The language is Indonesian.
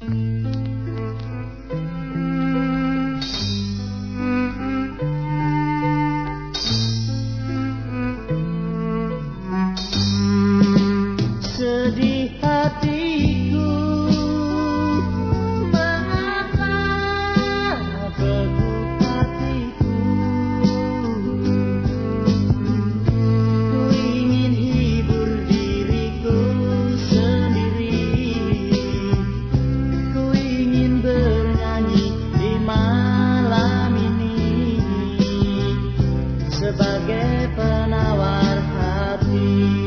Sedih hati sebagai penawar hati.